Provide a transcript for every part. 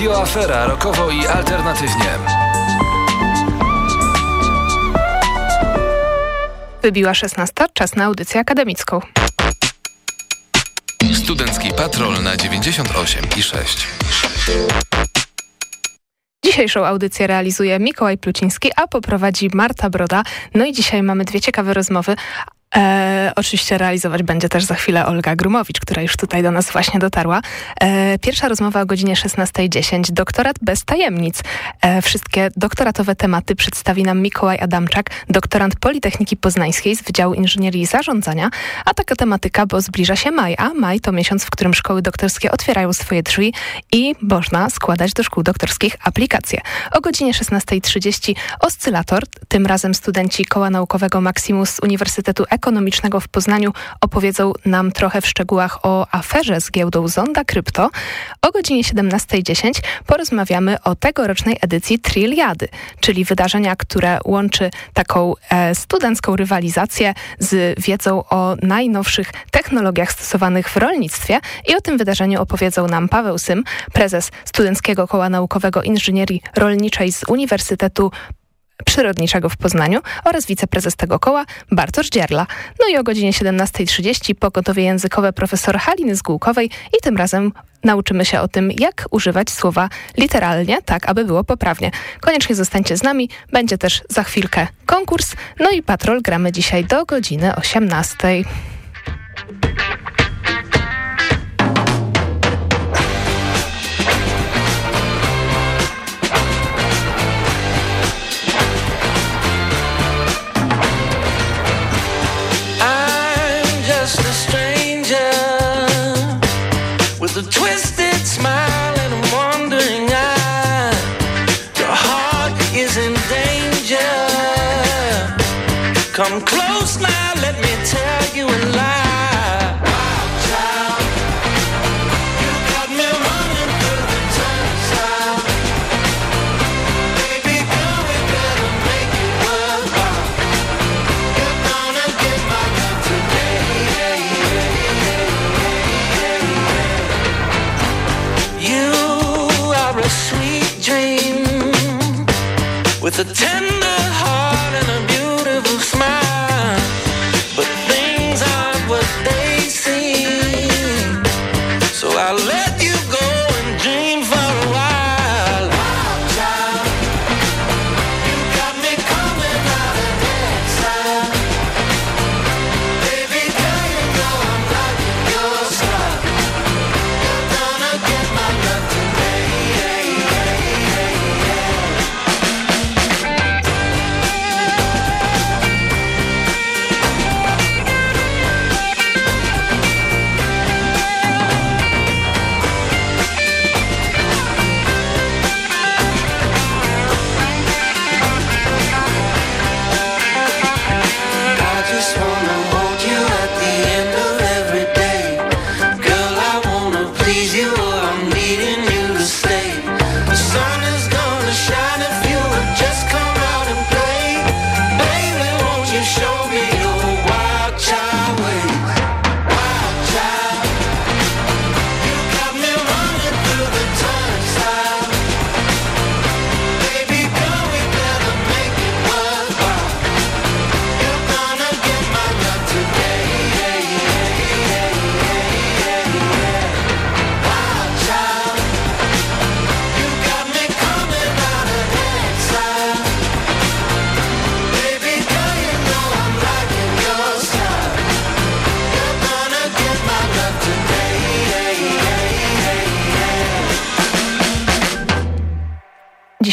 Radio Afera rokowo i alternatywnie. Wybiła 16, czas na audycję akademicką. Studencki Patrol na 98 i 6. Dzisiejszą audycję realizuje Mikołaj Pluciński, a poprowadzi Marta Broda. No i dzisiaj mamy dwie ciekawe rozmowy, E, oczywiście realizować będzie też za chwilę Olga Grumowicz, która już tutaj do nas właśnie dotarła. E, pierwsza rozmowa o godzinie 16.10. Doktorat bez tajemnic. E, wszystkie doktoratowe tematy przedstawi nam Mikołaj Adamczak, doktorant Politechniki Poznańskiej z Wydziału Inżynierii i Zarządzania. A taka tematyka, bo zbliża się maj, a maj to miesiąc, w którym szkoły doktorskie otwierają swoje drzwi i można składać do szkół doktorskich aplikacje. O godzinie 16.30 oscylator, tym razem studenci Koła Naukowego Maximus Uniwersytetu Ekonomicznego w Poznaniu opowiedzą nam trochę w szczegółach o aferze z giełdą Zonda Krypto. O godzinie 17.10 porozmawiamy o tegorocznej edycji Triliady, czyli wydarzenia, które łączy taką e, studencką rywalizację z wiedzą o najnowszych technologiach stosowanych w rolnictwie i o tym wydarzeniu opowiedzą nam Paweł Sym, prezes Studenckiego Koła Naukowego Inżynierii Rolniczej z Uniwersytetu Przyrodniczego w Poznaniu oraz wiceprezes tego koła Bartosz Dzierla. No i o godzinie 17.30 pogotowie językowe profesor Haliny Zgółkowej i tym razem nauczymy się o tym, jak używać słowa literalnie, tak aby było poprawnie. Koniecznie zostańcie z nami, będzie też za chwilkę konkurs, no i patrol gramy dzisiaj do godziny 18.00. Come close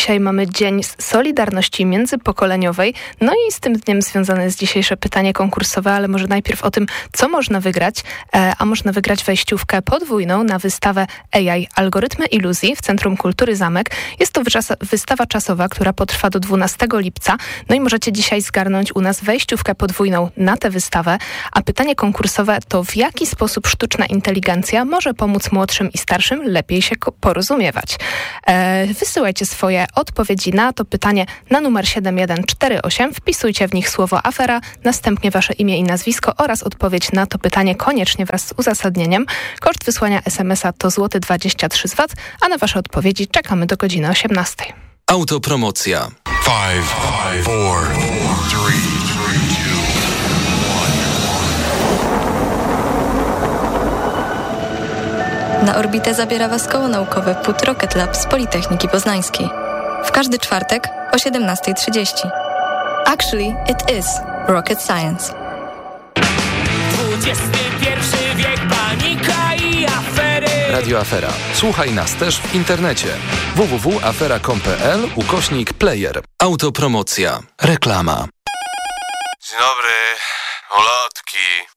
Dzisiaj mamy Dzień Solidarności Międzypokoleniowej. No i z tym dniem związane jest dzisiejsze pytanie konkursowe, ale może najpierw o tym, co można wygrać. E, a można wygrać wejściówkę podwójną na wystawę AI Algorytmy Iluzji w Centrum Kultury Zamek. Jest to wystawa czasowa, która potrwa do 12 lipca. No i możecie dzisiaj zgarnąć u nas wejściówkę podwójną na tę wystawę. A pytanie konkursowe to w jaki sposób sztuczna inteligencja może pomóc młodszym i starszym lepiej się porozumiewać. E, wysyłajcie swoje swoje odpowiedzi na to pytanie na numer 7148. Wpisujcie w nich słowo afera, następnie wasze imię i nazwisko oraz odpowiedź na to pytanie koniecznie wraz z uzasadnieniem. Koszt wysłania SMS-a to złoty 23 zł, a na wasze odpowiedzi czekamy do godziny 18. Autopromocja. Five, five, four, three, two, Na orbitę zabiera Was koło naukowe PUT Rocket Lab z Politechniki Poznańskiej. W każdy czwartek o 17.30. Actually, it is rocket science. XXI wiek, panika i afery. Radio Afera. Słuchaj nas też w internecie. www.afera.com.pl ukośnik player. Autopromocja. Reklama. Dzień dobry, ulotki.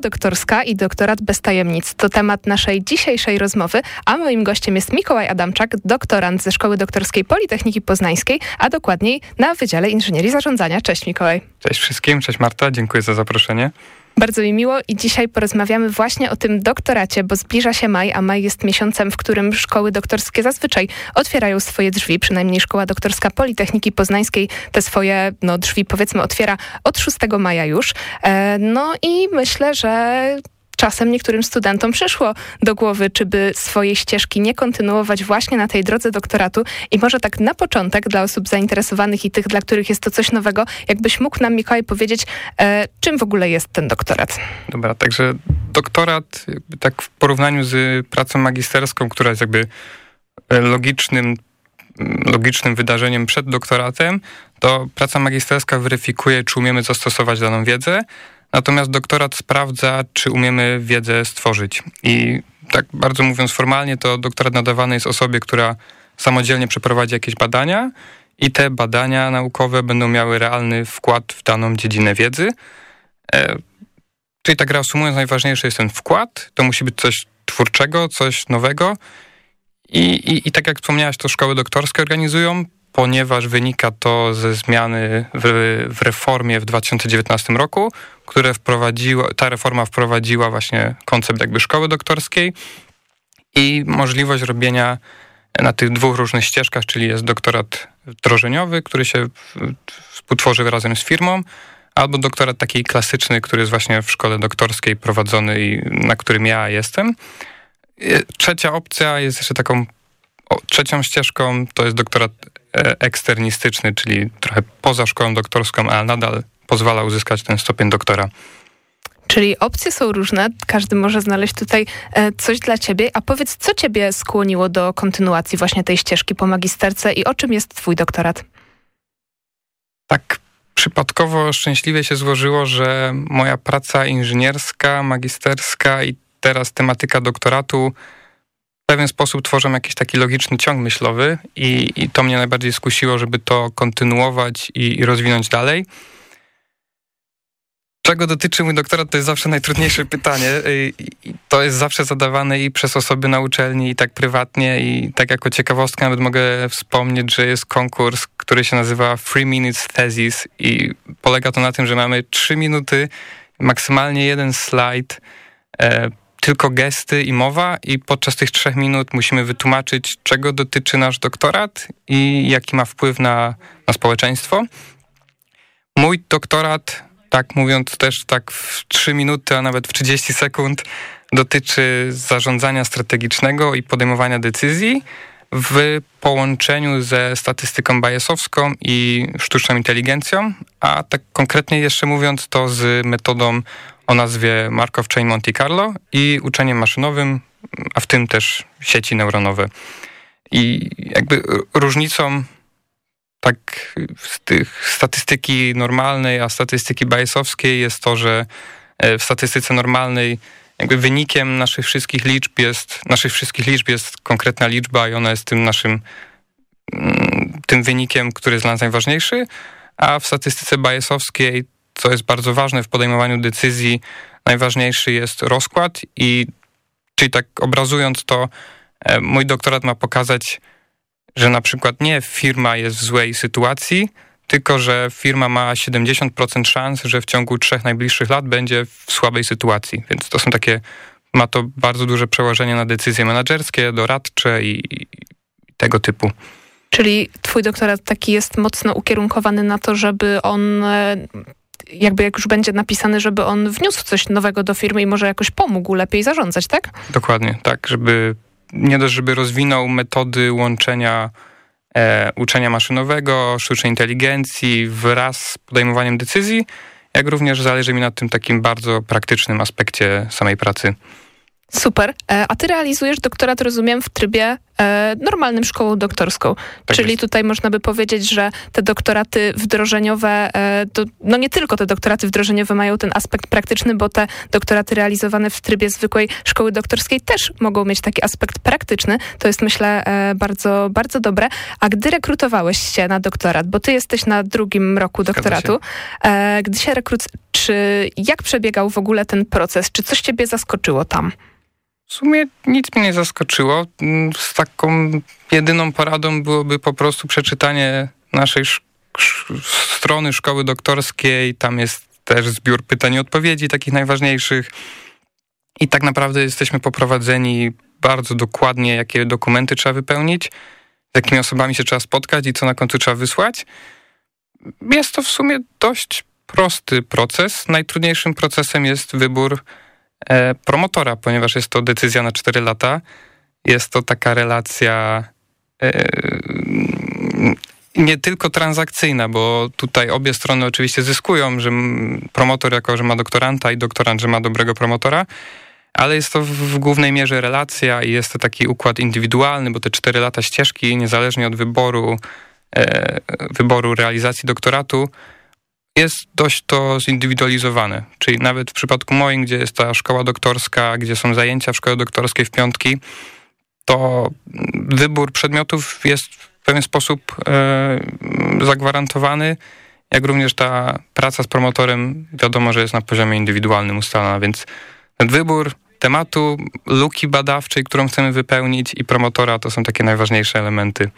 Doktorska i doktorat bez tajemnic to temat naszej dzisiejszej rozmowy, a moim gościem jest Mikołaj Adamczak, doktorant ze Szkoły Doktorskiej Politechniki Poznańskiej, a dokładniej na Wydziale Inżynierii Zarządzania. Cześć Mikołaj. Cześć wszystkim, cześć Marta, dziękuję za zaproszenie. Bardzo mi miło i dzisiaj porozmawiamy właśnie o tym doktoracie, bo zbliża się maj, a maj jest miesiącem, w którym szkoły doktorskie zazwyczaj otwierają swoje drzwi, przynajmniej Szkoła Doktorska Politechniki Poznańskiej te swoje no, drzwi powiedzmy otwiera od 6 maja już. E, no i myślę, że czasem niektórym studentom przyszło do głowy, czy by swojej ścieżki nie kontynuować właśnie na tej drodze doktoratu i może tak na początek dla osób zainteresowanych i tych, dla których jest to coś nowego, jakbyś mógł nam Mikołaj powiedzieć, e, czym w ogóle jest ten doktorat? Dobra, także doktorat tak w porównaniu z pracą magisterską, która jest jakby e, logicznym logicznym wydarzeniem przed doktoratem, to praca magisterska weryfikuje, czy umiemy zastosować daną wiedzę, Natomiast doktorat sprawdza, czy umiemy wiedzę stworzyć. I tak bardzo mówiąc formalnie, to doktorat nadawany jest osobie, która samodzielnie przeprowadzi jakieś badania i te badania naukowe będą miały realny wkład w daną dziedzinę wiedzy. E, czyli tak reasumując, najważniejszy jest ten wkład. To musi być coś twórczego, coś nowego. I, i, i tak jak wspomniałaś, to szkoły doktorskie organizują ponieważ wynika to ze zmiany w, w, reformie w 2019 roku, które wprowadziła, ta reforma wprowadziła właśnie koncept jakby szkoły doktorskiej i możliwość robienia na tych dwóch różnych ścieżkach, czyli jest doktorat wdrożeniowy, który się współtworzy razem z firmą, albo doktorat taki klasyczny, który jest właśnie w szkole doktorskiej prowadzony i na którym ja jestem. Trzecia opcja jest jeszcze taką trzecią ścieżką, to jest doktorat eksternistyczny, czyli trochę poza szkołą doktorską, ale nadal pozwala uzyskać ten stopień doktora. Czyli opcje są różne, każdy może znaleźć tutaj e, coś dla ciebie. A powiedz, co ciebie skłoniło do kontynuacji właśnie tej ścieżki po magisterce i o czym jest twój doktorat? Tak przypadkowo szczęśliwie się złożyło, że moja praca inżynierska, magisterska i teraz tematyka doktoratu pewien sposób tworzą jakiś taki logiczny ciąg myślowy i, i to mnie najbardziej skusiło, żeby to kontynuować i, i rozwinąć dalej. Czego dotyczy mój doktorat, to jest zawsze najtrudniejsze pytanie. I to jest zawsze zadawane i przez osoby na uczelni, i tak prywatnie. I tak jako ciekawostkę nawet mogę wspomnieć, że jest konkurs, który się nazywa Three Minutes Thesis i polega to na tym, że mamy trzy minuty, maksymalnie jeden slajd, e, tylko gesty i mowa i podczas tych trzech minut musimy wytłumaczyć, czego dotyczy nasz doktorat i jaki ma wpływ na, na społeczeństwo. Mój doktorat, tak mówiąc też tak w 3 minuty, a nawet w 30 sekund, dotyczy zarządzania strategicznego i podejmowania decyzji w połączeniu ze statystyką biasowską i sztuczną inteligencją, a tak konkretnie jeszcze mówiąc to z metodą o nazwie Markov Chain Monte Carlo i uczeniem maszynowym, a w tym też sieci neuronowe. I jakby różnicą tak z tych statystyki normalnej, a statystyki biasowskiej jest to, że e, w statystyce normalnej jakby wynikiem naszych wszystkich liczb jest, naszych wszystkich liczb jest konkretna liczba i ona jest tym naszym mm, tym wynikiem, który jest dla nas najważniejszy, a w statystyce biasowskiej co jest bardzo ważne w podejmowaniu decyzji, najważniejszy jest rozkład i czyli tak obrazując to, e, mój doktorat ma pokazać, że na przykład nie firma jest w złej sytuacji, tylko że firma ma 70% szans, że w ciągu trzech najbliższych lat będzie w słabej sytuacji. Więc to są takie, ma to bardzo duże przełożenie na decyzje menedżerskie, doradcze i, i tego typu. Czyli twój doktorat taki jest mocno ukierunkowany na to, żeby on e, jakby jak już będzie napisany, żeby on wniósł coś nowego do firmy i może jakoś pomógł lepiej zarządzać, tak? Dokładnie, tak, żeby nie dość, żeby rozwinął metody łączenia e, uczenia maszynowego, sztucznej inteligencji wraz z podejmowaniem decyzji, jak również zależy mi na tym takim bardzo praktycznym aspekcie samej pracy. Super. E, a ty realizujesz doktorat, rozumiem, w trybie normalnym szkołą doktorską. Tak Czyli jest. tutaj można by powiedzieć, że te doktoraty wdrożeniowe, e, to, no nie tylko te doktoraty wdrożeniowe mają ten aspekt praktyczny, bo te doktoraty realizowane w trybie zwykłej szkoły doktorskiej też mogą mieć taki aspekt praktyczny. To jest myślę e, bardzo, bardzo dobre. A gdy rekrutowałeś się na doktorat, bo ty jesteś na drugim roku doktoratu, e, gdy się rekrut... Czy jak przebiegał w ogóle ten proces? Czy coś ciebie zaskoczyło tam? W sumie nic mnie nie zaskoczyło. Mm, Z taką jedyną poradą byłoby po prostu przeczytanie naszej sz- strony szkoły doktorskiej. Tam jest też zbiór pytań i odpowiedzi, takich najważniejszych. I tak naprawdę jesteśmy poprowadzeni bardzo dokładnie, jakie dokumenty trzeba wypełnić, z jakimi osobami się trzeba spotkać i co na końcu trzeba wysłać. Jest to w sumie dość prosty proces. Najtrudniejszym procesem jest wybór promotora, ponieważ jest to decyzja na 4 lata. Jest to taka relacja e, nie tylko transakcyjna, bo tutaj obie strony oczywiście zyskują, że promotor jako, że ma doktoranta i doktorant, że ma dobrego promotora, ale jest to w, w głównej mierze relacja i jest to taki układ indywidualny, bo te 4 lata ścieżki, niezależnie od wyboru, e, wyboru realizacji doktoratu, jest dość to zindywidualizowane. Czyli nawet w przypadku moim, gdzie jest ta szkoła doktorska, gdzie są zajęcia w szkole doktorskiej w piątki, to wybór przedmiotów jest w pewien sposób e, zagwarantowany, jak również ta praca z promotorem wiadomo, że jest na poziomie indywidualnym ustalona, więc ten wybór tematu, luki badawczej, którą chcemy wypełnić i promotora to są takie najważniejsze elementy.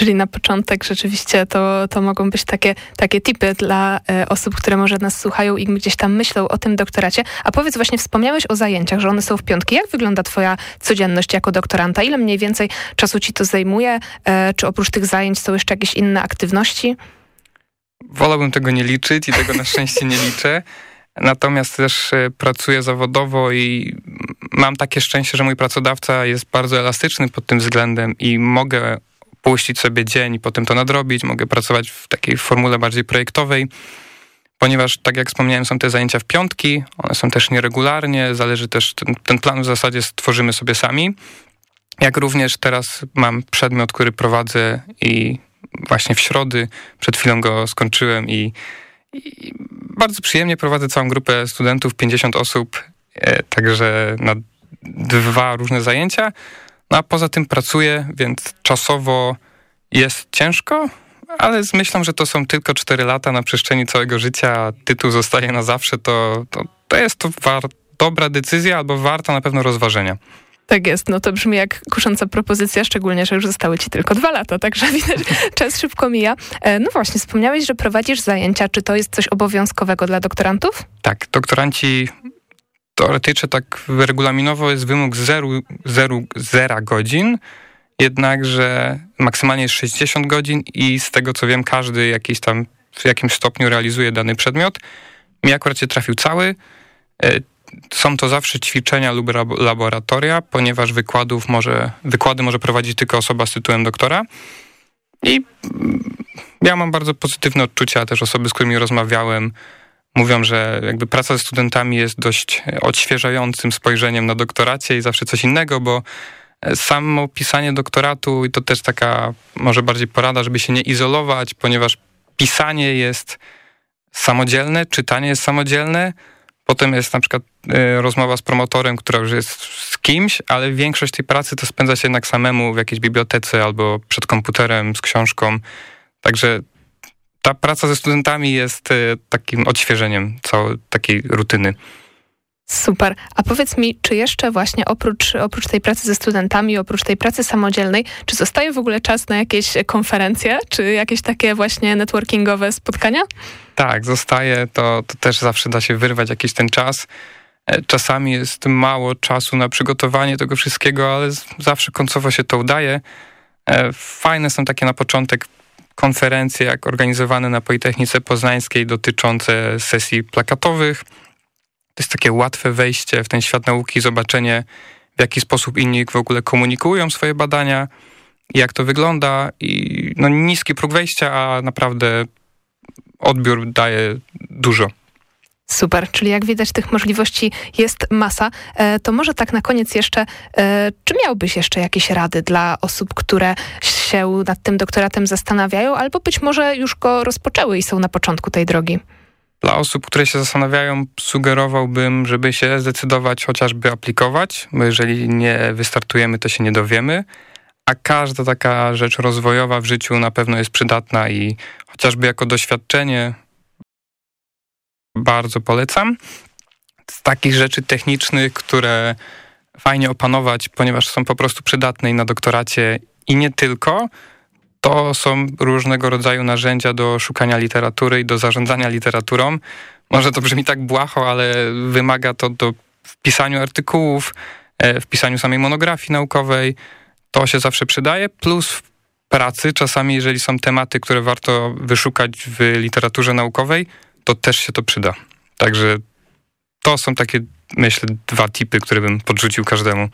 Czyli na początek rzeczywiście to, to mogą być takie, takie tipy dla e, osób, które może nas słuchają i gdzieś tam myślą o tym doktoracie. A powiedz, właśnie wspomniałeś o zajęciach, że one są w piątki. Jak wygląda twoja codzienność jako doktoranta? Ile mniej więcej czasu ci to zajmuje? E, czy oprócz tych zajęć są jeszcze jakieś inne aktywności? Wolałbym tego nie liczyć i tego na szczęście nie liczę. Natomiast też e, pracuję zawodowo i mam takie szczęście, że mój pracodawca jest bardzo elastyczny pod tym względem i mogę puścić sobie dzień i potem to nadrobić. Mogę pracować w takiej formule bardziej projektowej, ponieważ, tak jak wspomniałem, są te zajęcia w piątki, one są też nieregularnie, zależy też, ten, ten plan w zasadzie stworzymy sobie sami. Jak również teraz mam przedmiot, który prowadzę i właśnie w środy, przed chwilą go skończyłem i, i bardzo przyjemnie prowadzę całą grupę studentów, 50 osób, e, także na dwa różne zajęcia. No a poza tym pracuję, więc czasowo jest ciężko, ale z myślą, że to są tylko 4 lata na przestrzeni całego życia, a tytuł zostaje na zawsze, to, to, to jest to dobra decyzja albo warta na pewno rozważenia. Tak jest, no to brzmi jak kusząca propozycja, szczególnie, że już zostały ci tylko dwa lata, także widać, czas szybko mija. E, no właśnie, wspomniałeś, że prowadzisz zajęcia. Czy to jest coś obowiązkowego dla doktorantów? Tak, doktoranci teoretycznie tak regulaminowo jest wymóg zeru, zeru, zera godzin, jednakże maksymalnie jest 60 godzin i z tego co wiem każdy jakiś tam w jakimś stopniu realizuje dany przedmiot. Mi akurat się trafił cały. E, Są to zawsze ćwiczenia lub lab- laboratoria, ponieważ wykładów może, wykłady może prowadzić tylko osoba z tytułem doktora. I mm, ja mam bardzo pozytywne odczucia, też osoby, z którymi rozmawiałem, mówią, że jakby praca ze studentami jest dość odświeżającym spojrzeniem na doktoracie i zawsze coś innego, bo samo pisanie doktoratu i to też taka może bardziej porada, żeby się nie izolować, ponieważ pisanie jest samodzielne, czytanie jest samodzielne, potem jest na przykład y, rozmowa z promotorem, która już jest z kimś, ale większość tej pracy to spędza się jednak samemu w jakiejś bibliotece albo przed komputerem z książką. Także ta praca ze studentami jest y, takim odświeżeniem całej takiej rutyny. Super. A powiedz mi, czy jeszcze właśnie oprócz, oprócz tej pracy ze studentami, oprócz tej pracy samodzielnej, czy zostaje w ogóle czas na jakieś konferencje, czy jakieś takie właśnie networkingowe spotkania? Tak, zostaje, to, to też zawsze da się wyrwać jakiś ten czas. E, Czasami jest mało czasu na przygotowanie tego wszystkiego, ale zawsze końcowo się to udaje. E, Fajne są takie na początek konferencje, jak organizowane na Politechnice Poznańskiej dotyczące sesji plakatowych. To jest takie łatwe wejście w ten świat nauki, zobaczenie w jaki sposób inni w ogóle komunikują swoje badania, jak to wygląda i no, niski próg wejścia, a naprawdę odbiór daje dużo. Super, czyli jak widać tych możliwości jest masa. E, to może tak na koniec jeszcze, e, czy miałbyś jeszcze jakieś rady dla osób, które się nad tym doktoratem zastanawiają, albo być może już go rozpoczęły i są na początku tej drogi? Dla osób, które się zastanawiają, sugerowałbym, żeby się zdecydować chociażby aplikować, bo jeżeli nie wystartujemy, to się nie dowiemy. A każda taka rzecz rozwojowa w życiu na pewno jest przydatna i chociażby jako doświadczenie bardzo polecam. Z takich rzeczy technicznych, które fajnie opanować, ponieważ są po prostu przydatne i na doktoracie i nie tylko, to są różnego rodzaju narzędzia do szukania literatury i do zarządzania literaturą. Może to brzmi tak błaho, ale wymaga to do wpisaniu artykułów, e, wpisaniu samej monografii naukowej. To się zawsze przydaje, plus w pracy czasami, jeżeli są tematy, które warto wyszukać w literaturze naukowej, to też się to przyda. Także to są takie, myślę, dwa tipy, które bym podrzucił każdemu.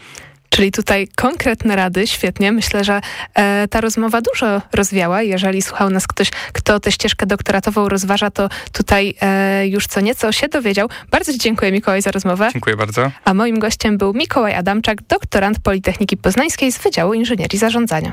Czyli tutaj konkretne rady, świetnie. Myślę, że e, ta rozmowa dużo rozwiała. Jeżeli słuchał nas ktoś, kto tę ścieżkę doktoratową rozważa, to tutaj e, już co nieco się dowiedział. Bardzo Ci dziękuję, Mikołaj, za rozmowę. Dziękuję bardzo. A moim gościem był Mikołaj Adamczak, doktorant Politechniki Poznańskiej z Wydziału Inżynierii Zarządzania.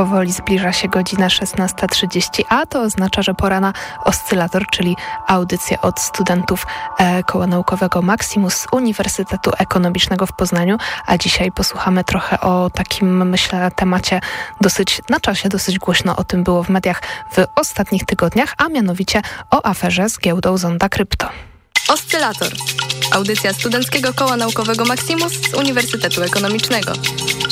Powoli zbliża się godzina 16.30, a to oznacza, że pora na Oscylator, czyli audycję od studentów e, Koła Naukowego Maximus z Uniwersytetu Ekonomicznego w Poznaniu, a dzisiaj posłuchamy trochę o takim, myślę, temacie dosyć na czasie, dosyć głośno o tym było w mediach w ostatnich tygodniach, a mianowicie o aferze z giełdą Zonda Krypto. Oscylator. Audycja Studenckiego Koła Naukowego Maximus z Uniwersytetu Ekonomicznego.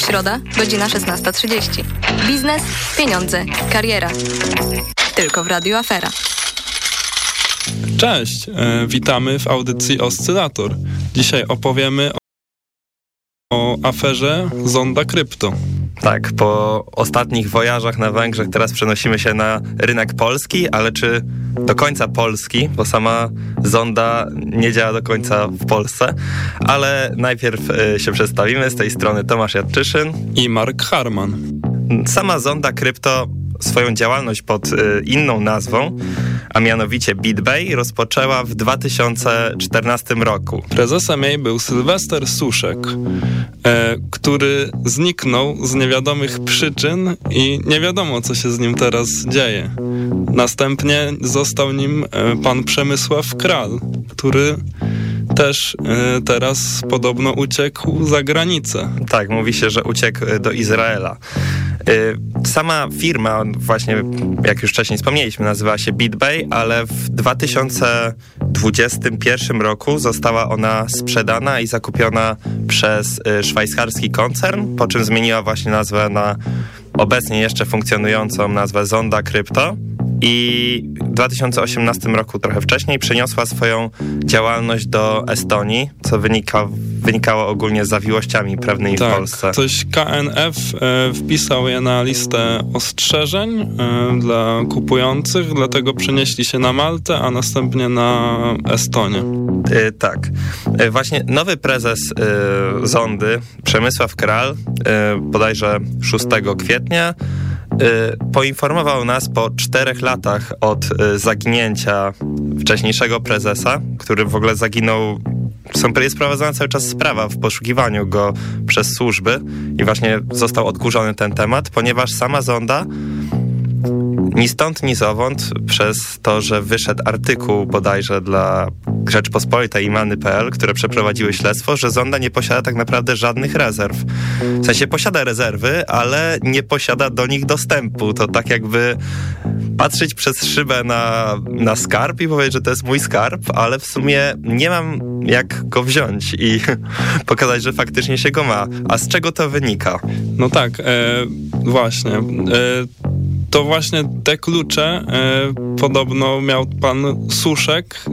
Środa, godzina 16.30. Biznes, pieniądze, kariera. Tylko w Radiu Afera. Cześć, e, witamy w audycji Oscylator. Dzisiaj opowiemy o aferze Zonda Krypto. Tak, po ostatnich wojażach na Węgrzech teraz przenosimy się na rynek polski, ale czy do końca polski, bo sama zonda nie działa do końca w Polsce, ale najpierw y, się przedstawimy. Z tej strony Tomasz Jadczyszyn i Mark Harman. Sama zonda krypto swoją działalność pod y, inną nazwą, a mianowicie BitBay, rozpoczęła w 2014 roku. Prezesem jej był Sylwester Suszek, e, który zniknął z niewiadomych przyczyn i nie wiadomo, co się z nim teraz dzieje. Następnie został nim e, pan Przemysław Kral, który też e, teraz podobno uciekł za granicę. Tak, mówi się, że uciekł y, do Izraela. Y, Sama firma, właśnie jak już wcześniej wspomnieliśmy, nazywała się BitBay, ale w 2021 roku została ona sprzedana i zakupiona przez y, szwajcarski koncern, po czym zmieniła właśnie nazwę na obecnie jeszcze funkcjonującą nazwę Zonda Crypto i w 2018 roku, trochę wcześniej, przeniosła swoją działalność do Estonii, co wynika, wynikało ogólnie z zawiłościami prawnymi w Tak, Polsce. coś KNF e, wpisał je na listę ostrzeżeń e, dla kupujących, dlatego przenieśli się na Maltę, a następnie na Estonię. Y, tak. Y, właśnie nowy prezes y, Zondy, Przemysław Kral, y, bodajże 6 kwietnia, poinformował nas po czterech latach od y, zaginięcia wcześniejszego prezesa, który w ogóle zaginął są, jest prowadzona cały czas sprawa w poszukiwaniu go przez służby i właśnie został odkurzony ten temat, ponieważ sama Zonda ni stąd, ni zowąd przez to, że wyszedł artykuł bodajże dla Rzeczpospolitej i Many.pl, które przeprowadziły śledztwo, że Zonda nie posiada tak naprawdę żadnych rezerw. W sensie posiada rezerwy, ale nie posiada do nich dostępu. To tak jakby patrzeć przez szybę na, na skarb i powiedzieć, że to jest mój skarb, ale w sumie nie mam jak go wziąć i pokazać, że faktycznie się go ma. A z czego to wynika? No tak, e, właśnie. E, to właśnie te klucze e, podobno miał pan Suszek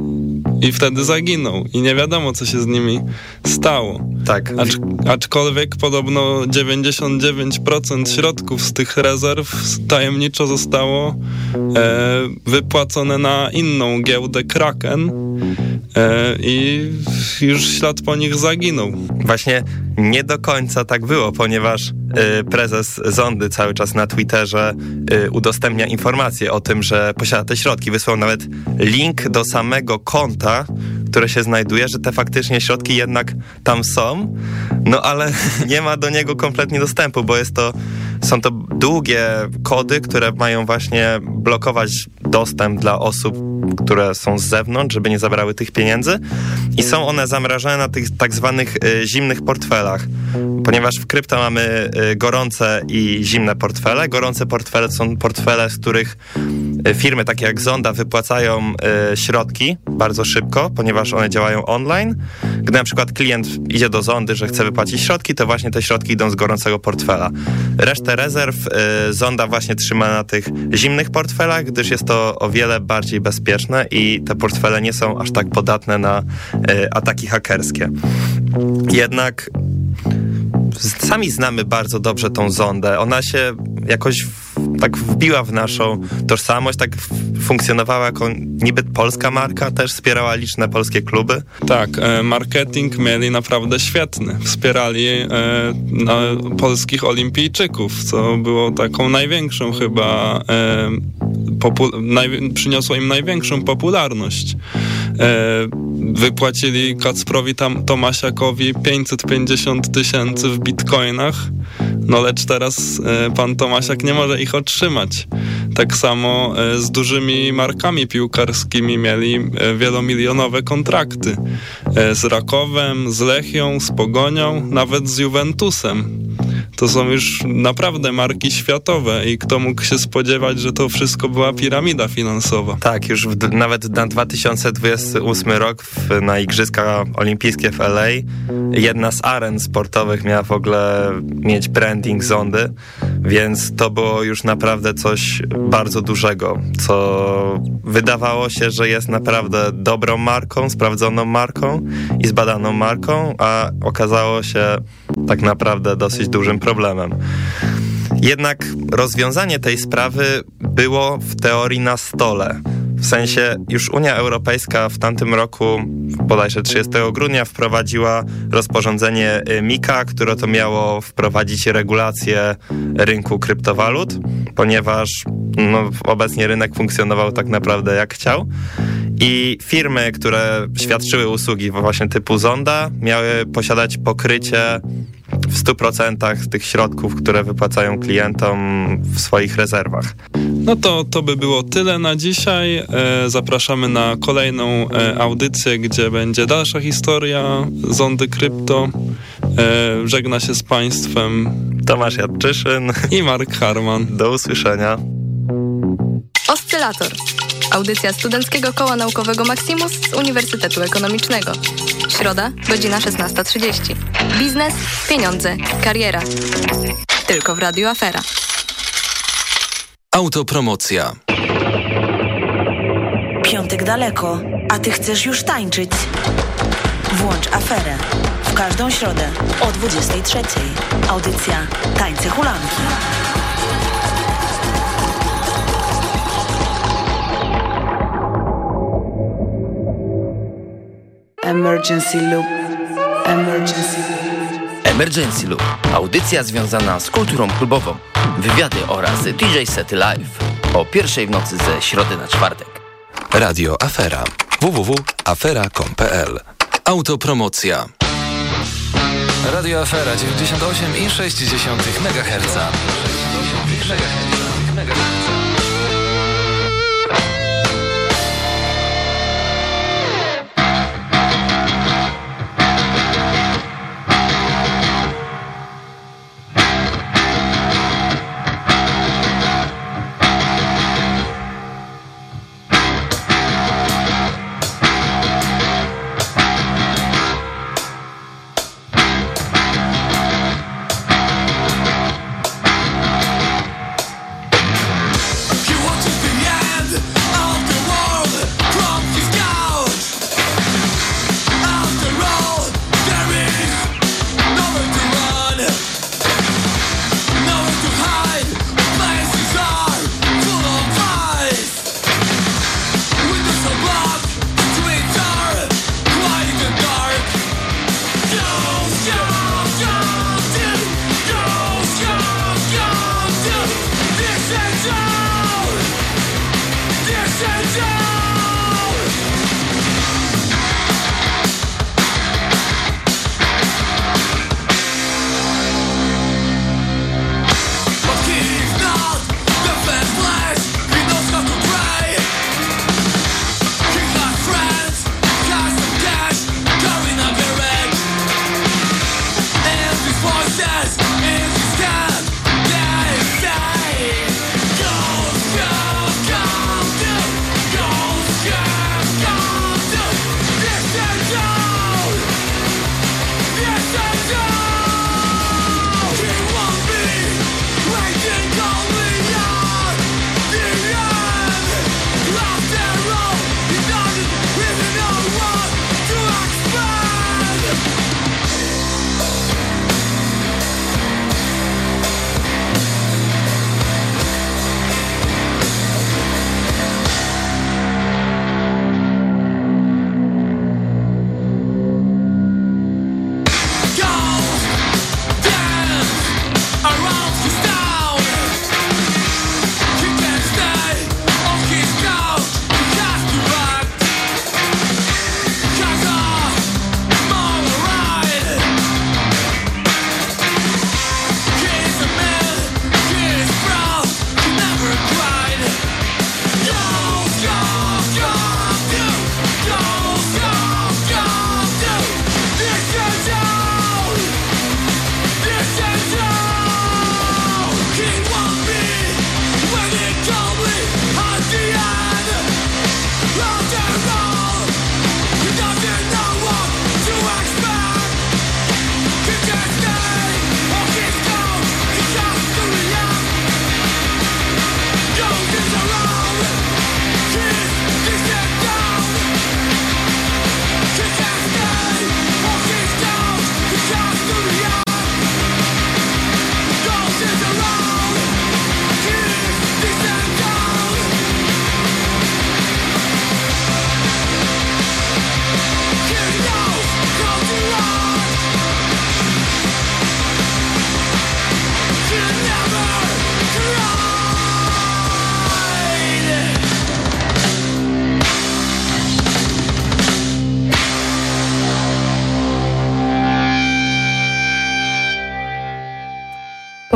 i wtedy zaginął. I nie wiadomo, co się z nimi stało. Tak. Acz, aczkolwiek podobno 99% środków z tych rezerw tajemniczo zostało e, wypłacone na inną giełdę Kraken e, i już ślad po nich zaginął. Właśnie nie do końca tak było, ponieważ prezes Zondy cały czas na Twitterze y, udostępnia informacje o tym, że posiada te środki. Wysłał nawet link do samego konta, które się znajduje, że te faktycznie środki jednak tam są, no ale nie ma do niego kompletnie dostępu, bo jest to, są to długie kody, które mają właśnie blokować dostęp dla osób, które są z zewnątrz, żeby nie zabrały tych pieniędzy i są one zamrażane na tych tak zwanych y, zimnych portfelach, ponieważ w krypto mamy y, gorące i zimne portfele. Gorące portfele są portfele, z których y, firmy takie jak Zonda wypłacają środki bardzo szybko, ponieważ one działają online. Gdy na przykład klient idzie do Zondy, że chce wypłacić środki, to właśnie te środki idą z gorącego portfela. Resztę rezerw y, Zonda właśnie trzyma na tych zimnych portfelach, gdyż jest to o wiele bardziej bezpieczne i te portfele nie są aż tak podatne na y, ataki hakerskie. Jednak sami znamy bardzo dobrze tą zondę. Ona się jakoś tak wbiła w naszą tożsamość, tak funkcjonowała jako niby polska marka, też wspierała liczne polskie kluby. Tak, e, marketing mieli naprawdę świetny. Wspierali e, polskich olimpijczyków, co było taką największą chyba, przyniosło im największą popularność. E, wypłacili Kacprowi tam, Tomasiakowi 550 tysięcy w bitcoinach No lecz teraz e, pan Tomasiak nie może ich otrzymać. Tak samo e, z dużymi markami piłkarskimi mieli wielomilionowe kontrakty. Z Rakowem, z Lechią, z Pogonią, nawet z Juventusem. To są już naprawdę marki światowe i kto mógł się spodziewać, że to wszystko była piramida finansowa. Tak, już w, nawet na 2028 rok w, na Igrzyska Olimpijskie w LA jedna z aren sportowych miała w ogóle mieć branding zondy, więc to było już naprawdę coś bardzo dużego, co wydawało się, że jest naprawdę dobrą marką, sprawdzoną marką i zbadaną marką, a okazało się tak naprawdę dosyć dużym problemem. Jednak rozwiązanie tej sprawy było w teorii na stole. W sensie już Unia Europejska w tamtym roku, bodajże 30 grudnia, wprowadziła rozporządzenie y, MIKA, które to miało wprowadzić regulację rynku kryptowalut, ponieważ no, obecnie rynek funkcjonował tak naprawdę jak chciał. I firmy, które świadczyły usługi właśnie typu Zonda, miały posiadać pokrycie w 100% tych środków, które wypłacają klientom w swoich rezerwach. No to, to by było tyle na dzisiaj. E, zapraszamy na kolejną e, audycję, gdzie będzie dalsza historia Zondy Krypto. E, żegna się z Państwem Tomasz Jadczyszyn i Mark Harman. Do usłyszenia. Oscylator. Audycja Studenckiego Koła Naukowego Maximus z Uniwersytetu Ekonomicznego. Środa, godzina 16.30. Biznes, pieniądze, kariera. Tylko w Radio Afera. Autopromocja. Piątek daleko, a ty chcesz już tańczyć. Włącz aferę. W każdą środę o 23.00. Audycja Tańce Hulanki. Emergency loop. Emergency loop. Emergency Loop. Audycja związana z kulturą klubową. Wywiady oraz DJ sety live. O pierwszej w nocy ze środy na czwartek. Radio Afera. www.afera.com.pl Autopromocja. Radio Afera 98,6 MHz.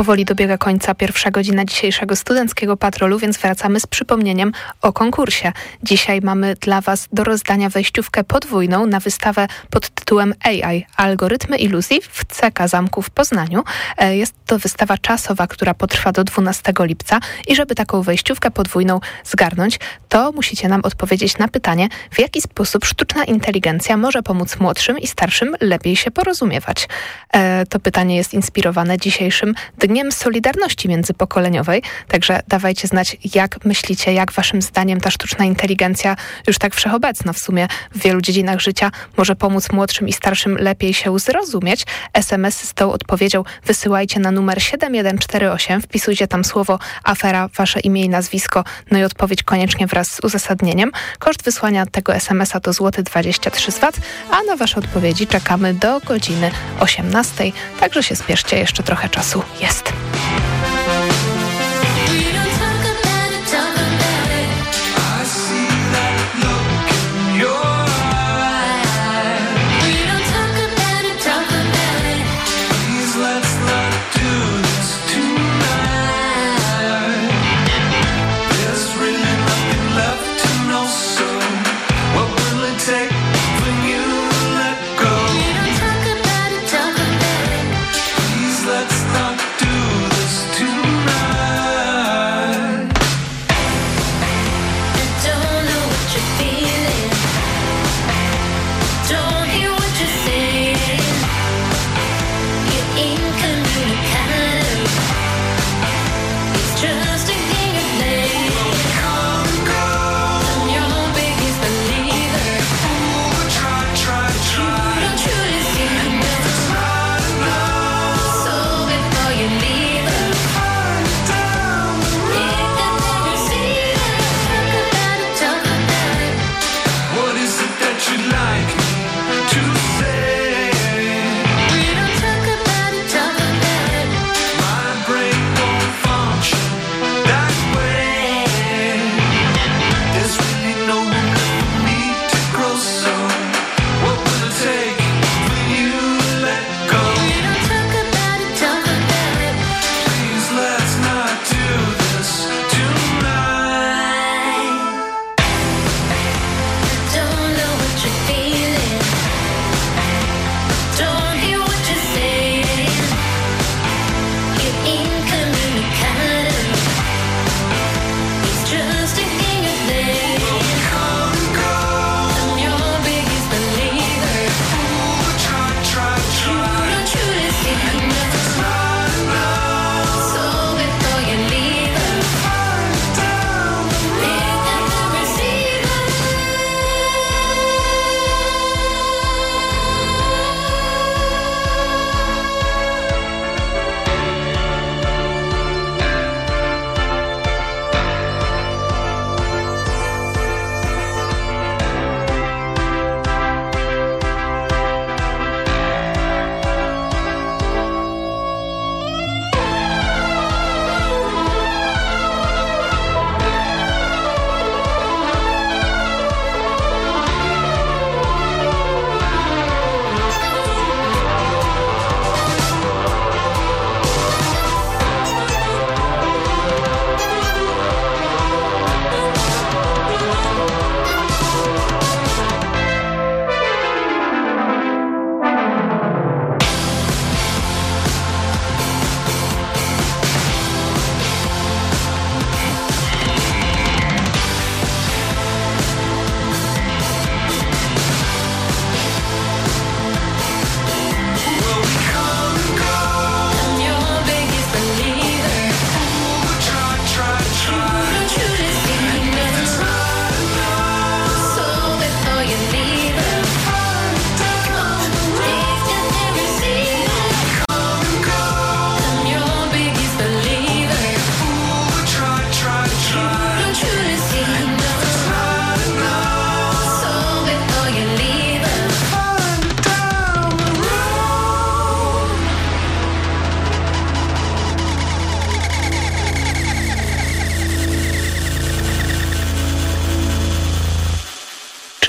Powoli dobiega końca pierwsza godzina dzisiejszego studenckiego patrolu, więc wracamy z przypomnieniem o konkursie. Dzisiaj mamy dla Was do rozdania wejściówkę podwójną na wystawę pod tytułem AI – Algorytmy iluzji w CK Zamku w Poznaniu. E, Jest to wystawa czasowa, która potrwa do 12 lipca i żeby taką wejściówkę podwójną zgarnąć, to musicie nam odpowiedzieć na pytanie, w jaki sposób sztuczna inteligencja może pomóc młodszym i starszym lepiej się porozumiewać. E, To pytanie jest inspirowane dzisiejszym Dniem Solidarności Międzypokoleniowej, także dawajcie znać, jak myślicie, jak waszym zdaniem ta sztuczna inteligencja, już tak wszechobecna w sumie w wielu dziedzinach życia, może pomóc młodszym i starszym lepiej się zrozumieć. SMS z tą odpowiedzią wysyłajcie na numer 7148, wpisujcie tam słowo afera, wasze imię i nazwisko, no i odpowiedź koniecznie wraz z uzasadnieniem. Koszt wysłania tego SMS-a to złoty 23 zł, a na wasze odpowiedzi czekamy do godziny 18, także się spieszcie, jeszcze trochę czasu jest. podcast.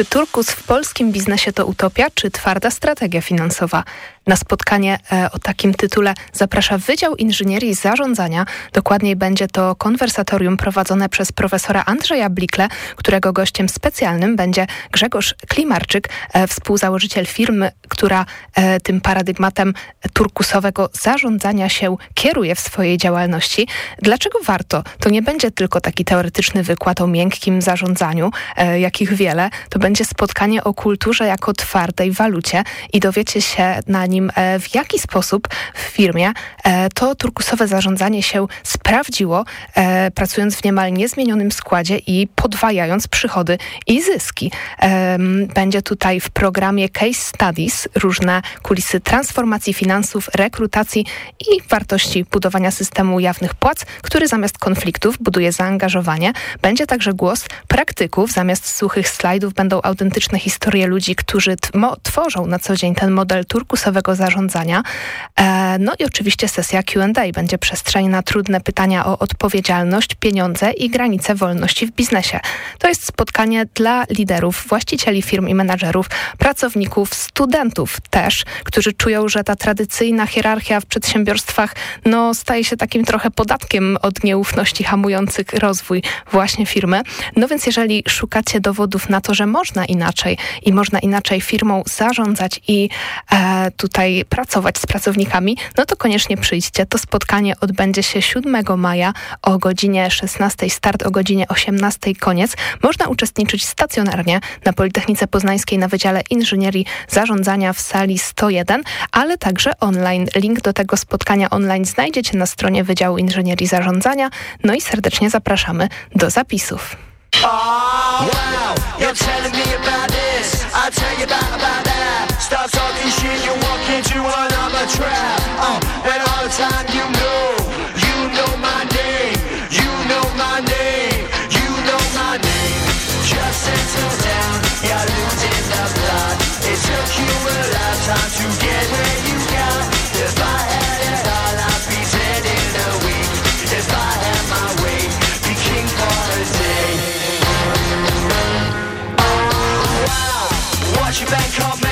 Czy turkus w polskim biznesie to utopia, czy twarda strategia finansowa? Na spotkanie e, o takim tytule zaprasza Wydział Inżynierii i Zarządzania. Dokładniej będzie to konwersatorium prowadzone przez profesora Andrzeja Blikle, którego gościem specjalnym będzie Grzegorz Klimarczyk, e, współzałożyciel firmy, która e, tym paradygmatem turkusowego zarządzania się kieruje w swojej działalności. Dlaczego warto? To nie będzie tylko taki teoretyczny wykład o miękkim zarządzaniu, jakich wiele. To będzie spotkanie o kulturze jako twardej walucie i dowiecie się na nim, e, w jaki sposób w firmie e, to turkusowe zarządzanie się sprawdziło, e, pracując w niemal niezmienionym składzie i podwajając przychody i zyski. Będzie tutaj w programie Case Studies różne kulisy transformacji finansów, rekrutacji i wartości budowania systemu jawnych płac, który zamiast konfliktów buduje zaangażowanie. Będzie także głos praktyków. Zamiast suchych slajdów będą autentyczne historie ludzi, którzy tworzą na co dzień ten model turkusowego zarządzania. E, no i oczywiście sesja Q&A. Będzie przestrzeń na trudne pytania o odpowiedzialność, pieniądze i granice wolności w biznesie. To jest spotkanie dla liderów, właścicieli firm i menadżerów, pracowników, studentów też, którzy czują, że ta tradycyjna hierarchia w przedsiębiorstwach no, staje się takim trochę podatkiem od nieufności hamujących rozwój właśnie firmy. No więc jeżeli szukacie dowodów na to, że można inaczej i można inaczej firmą zarządzać i e, tutaj pracować z pracownikami, no to koniecznie przyjdźcie. To spotkanie odbędzie się 7 maja o godzinie 16, start o godzinie 18, koniec. Można uczestniczyć stacjonarnie na Politechnice Poznańskiej na Wydziale Inżynierii Zarządzania w sali 101, ale także online. Link do tego spotkania online znajdziecie na stronie Wydziału Inżynierii Zarządzania. No i serdecznie zapraszamy do zapisów. Oh, wow, you're telling me about this. I'll tell you about, about that. Stop talking shit, you into another trap. Uh, and all time you know, you know my name, you know my name, you know my name. Just settle down, you're losing the plot. It took you a lifetime to get Bank Bangkok.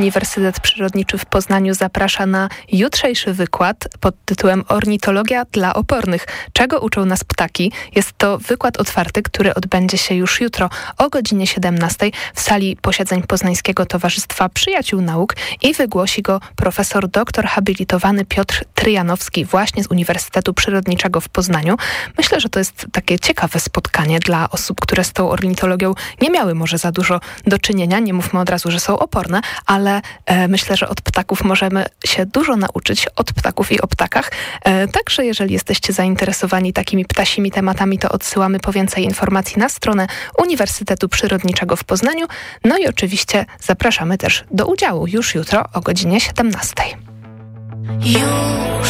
Uniwersytet Przyrodniczy w Poznaniu zaprasza na jutrzejszy wykład pod tytułem Ornitologia dla opornych. Czego uczą nas ptaki? Jest to wykład otwarty, który odbędzie się już jutro o godzinie 17 w sali posiedzeń Poznańskiego Towarzystwa Przyjaciół Nauk i wygłosi go profesor doktor habilitowany Piotr Tryjanowski właśnie z Uniwersytetu Przyrodniczego w Poznaniu. Myślę, że to jest takie ciekawe spotkanie dla osób, które z tą ornitologią nie miały może za dużo do czynienia. Nie mówmy od razu, że są oporne, ale e, myślę, że od ptaków możemy się dużo nauczyć, od ptaków i o ptakach. E, także jeżeli jesteście zainteresowani takimi ptasimi tematami, to odsyłamy po więcej informacji na stronę Uniwersytetu Przyrodniczego w Poznaniu. No i oczywiście zapraszamy też do udziału już jutro o godzinie 17. Już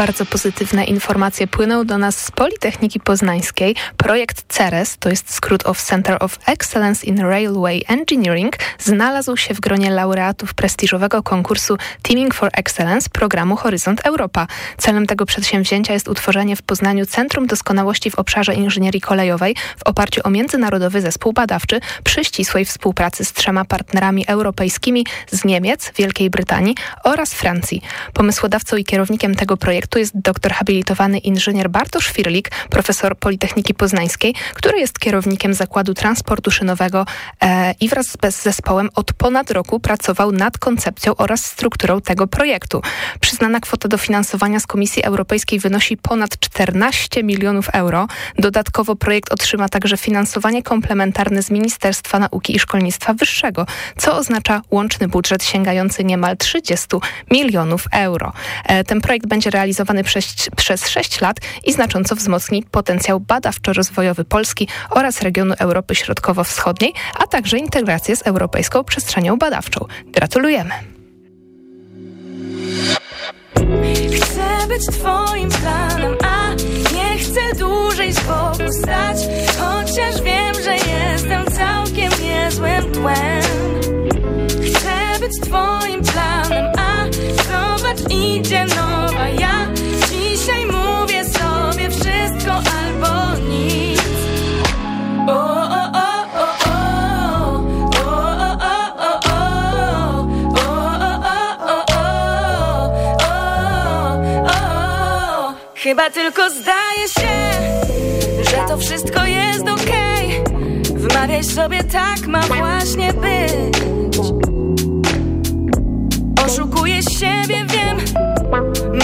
Bar Bardzo pozytywne informacje płyną do nas z Politechniki Poznańskiej. Projekt CERES, to jest skrót of Center of Excellence in Railway Engineering, znalazł się w gronie laureatów prestiżowego konkursu Teaming for Excellence programu Horyzont Europa. Celem tego przedsięwzięcia jest utworzenie w Poznaniu Centrum Doskonałości w obszarze inżynierii kolejowej w oparciu o międzynarodowy zespół badawczy przy ścisłej współpracy z trzema partnerami europejskimi z Niemiec, Wielkiej Brytanii oraz Francji. Pomysłodawcą i kierownikiem tego projektu projektu jest doktor habilitowany inżynier Bartosz Firlik, profesor Politechniki Poznańskiej, który jest kierownikiem Zakładu Transportu Szynowego e, i wraz z zespołem od ponad roku pracował nad koncepcją oraz strukturą tego projektu. Przyznana kwota dofinansowania z Komisji Europejskiej wynosi ponad 14 milionów euro. Dodatkowo projekt otrzyma także finansowanie komplementarne z Ministerstwa Nauki i Szkolnictwa Wyższego, co oznacza łączny budżet sięgający niemal 30 milionów euro. E, Ten projekt będzie realizowany przez, przez 6 lat i znacząco wzmocni potencjał badawczo-rozwojowy Polski oraz regionu Europy Środkowo-Wschodniej, a także integrację z europejską przestrzenią badawczą. Gratulujemy! Chcę być twoim planem, a nie chcę dłużej z boku stać Chociaż wiem, że jestem całkiem niezłym tłem Chcę być twoim planem, a zobacz idzie nowa ja Dzisiaj mówię sobie wszystko albo nic o, o, o, o, o. O, o. Chyba tylko zdaje się, że to wszystko jest okej. Wmawiaj sobie, tak ma właśnie być. Oszukuję siebie, wiem,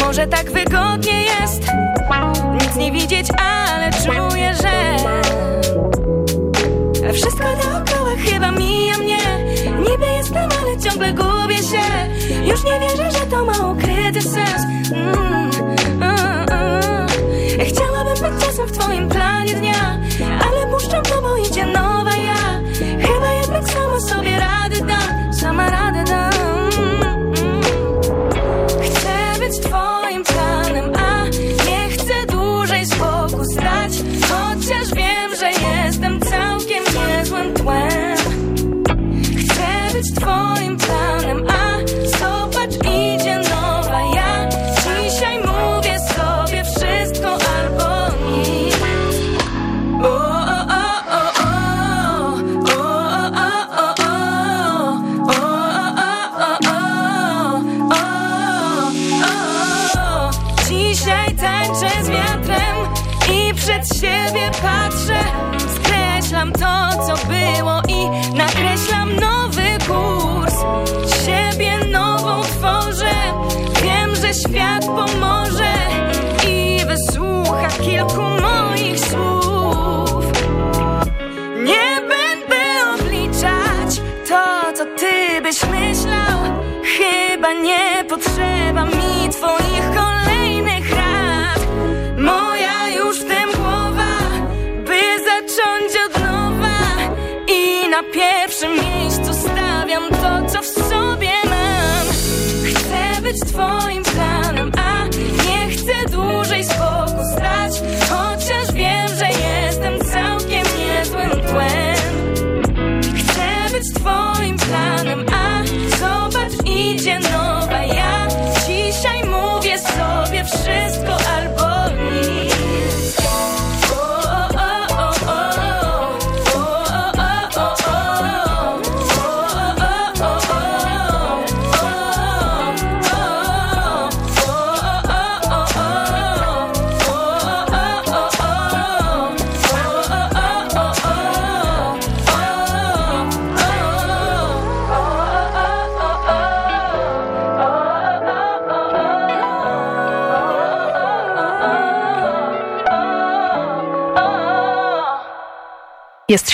może tak wygodnie jest. Nic nie widzieć, ale czuję, że wszystko dookoła chyba mija mnie Niby jestem, ale ciągle gubię się Już nie wierzę, że to ma ukryty sens mm, mm, mm. Chciałabym być czasem w twoim planie dnia Ale puszczam to, bo idzie nowa ja Chyba jednak sama sobie rady dam Sama radę dam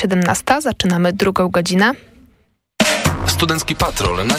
17, zaczynamy drugą godzinę. Studencki Patrol na